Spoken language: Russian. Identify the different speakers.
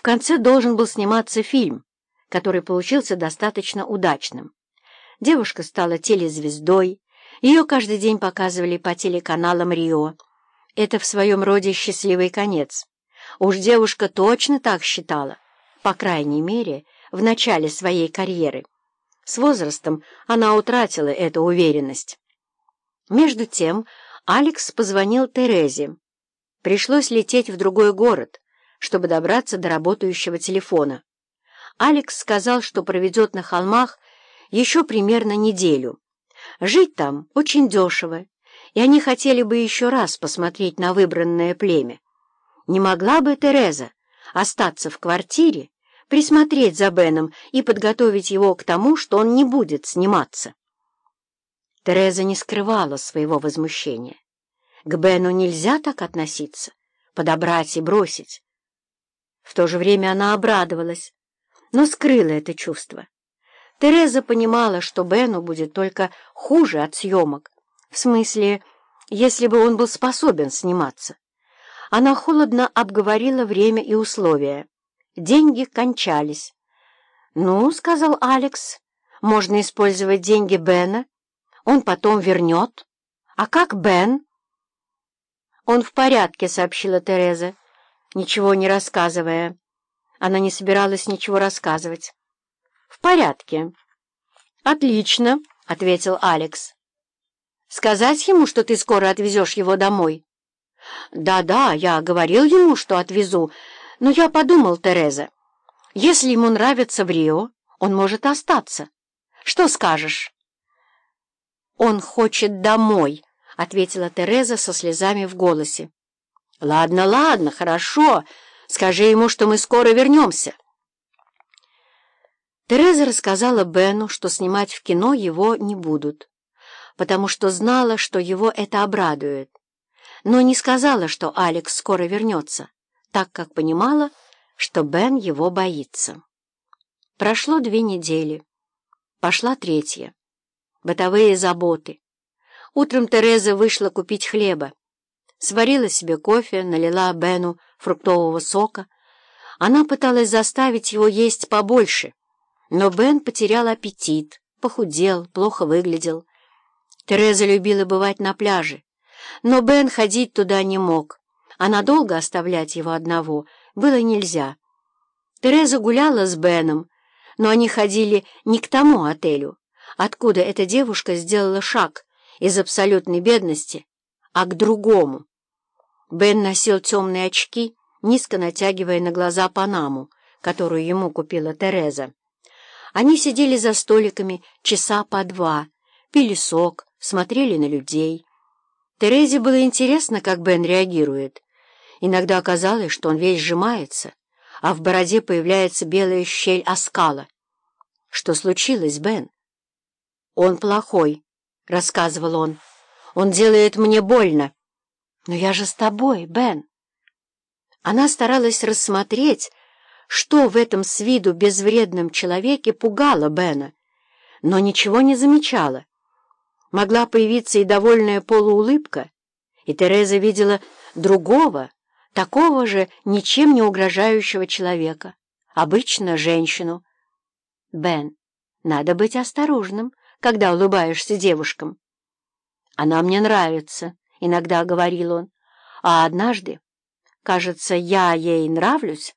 Speaker 1: В конце должен был сниматься фильм, который получился достаточно удачным. Девушка стала телезвездой, ее каждый день показывали по телеканалам Рио. Это в своем роде счастливый конец. Уж девушка точно так считала, по крайней мере, в начале своей карьеры. С возрастом она утратила эту уверенность. Между тем Алекс позвонил Терезе. Пришлось лететь в другой город, чтобы добраться до работающего телефона. Алекс сказал, что проведет на холмах еще примерно неделю. Жить там очень дешево, и они хотели бы еще раз посмотреть на выбранное племя. Не могла бы Тереза остаться в квартире, присмотреть за Беном и подготовить его к тому, что он не будет сниматься? Тереза не скрывала своего возмущения. К Бену нельзя так относиться, подобрать и бросить. В то же время она обрадовалась, но скрыла это чувство. Тереза понимала, что Бену будет только хуже от съемок, в смысле, если бы он был способен сниматься. Она холодно обговорила время и условия. Деньги кончались. «Ну, — сказал Алекс, — можно использовать деньги Бена. Он потом вернет. А как Бен?» «Он в порядке», — сообщила Тереза ничего не рассказывая. Она не собиралась ничего рассказывать. «В порядке». «Отлично», — ответил Алекс. «Сказать ему, что ты скоро отвезешь его домой?» «Да-да, я говорил ему, что отвезу, но я подумал, Тереза, если ему нравится в Рио, он может остаться. Что скажешь?» «Он хочет домой», — ответила Тереза со слезами в голосе. «Ладно, ладно, хорошо. Скажи ему, что мы скоро вернемся». Тереза рассказала Бену, что снимать в кино его не будут, потому что знала, что его это обрадует, но не сказала, что Алекс скоро вернется, так как понимала, что Бен его боится. Прошло две недели. Пошла третья. Бытовые заботы. Утром Тереза вышла купить хлеба сварила себе кофе, налила Бену фруктового сока. Она пыталась заставить его есть побольше, но Бен потерял аппетит, похудел, плохо выглядел. Тереза любила бывать на пляже, но Бен ходить туда не мог, а надолго оставлять его одного было нельзя. Тереза гуляла с Беном, но они ходили не к тому отелю, откуда эта девушка сделала шаг из абсолютной бедности, а к другому. Бен носил темные очки, низко натягивая на глаза панаму, которую ему купила Тереза. Они сидели за столиками часа по два, пили сок, смотрели на людей. Терезе было интересно, как Бен реагирует. Иногда казалось, что он весь сжимается, а в бороде появляется белая щель оскала. «Что случилось, Бен?» «Он плохой», — рассказывал он. «Он делает мне больно». «Но я же с тобой, Бен!» Она старалась рассмотреть, что в этом с виду безвредном человеке пугало Бена, но ничего не замечала. Могла появиться и довольная полуулыбка, и Тереза видела другого, такого же ничем не угрожающего человека, обычно женщину. «Бен, надо быть осторожным, когда улыбаешься девушкам. Она мне нравится». — иногда говорил он. А однажды, кажется, я ей нравлюсь,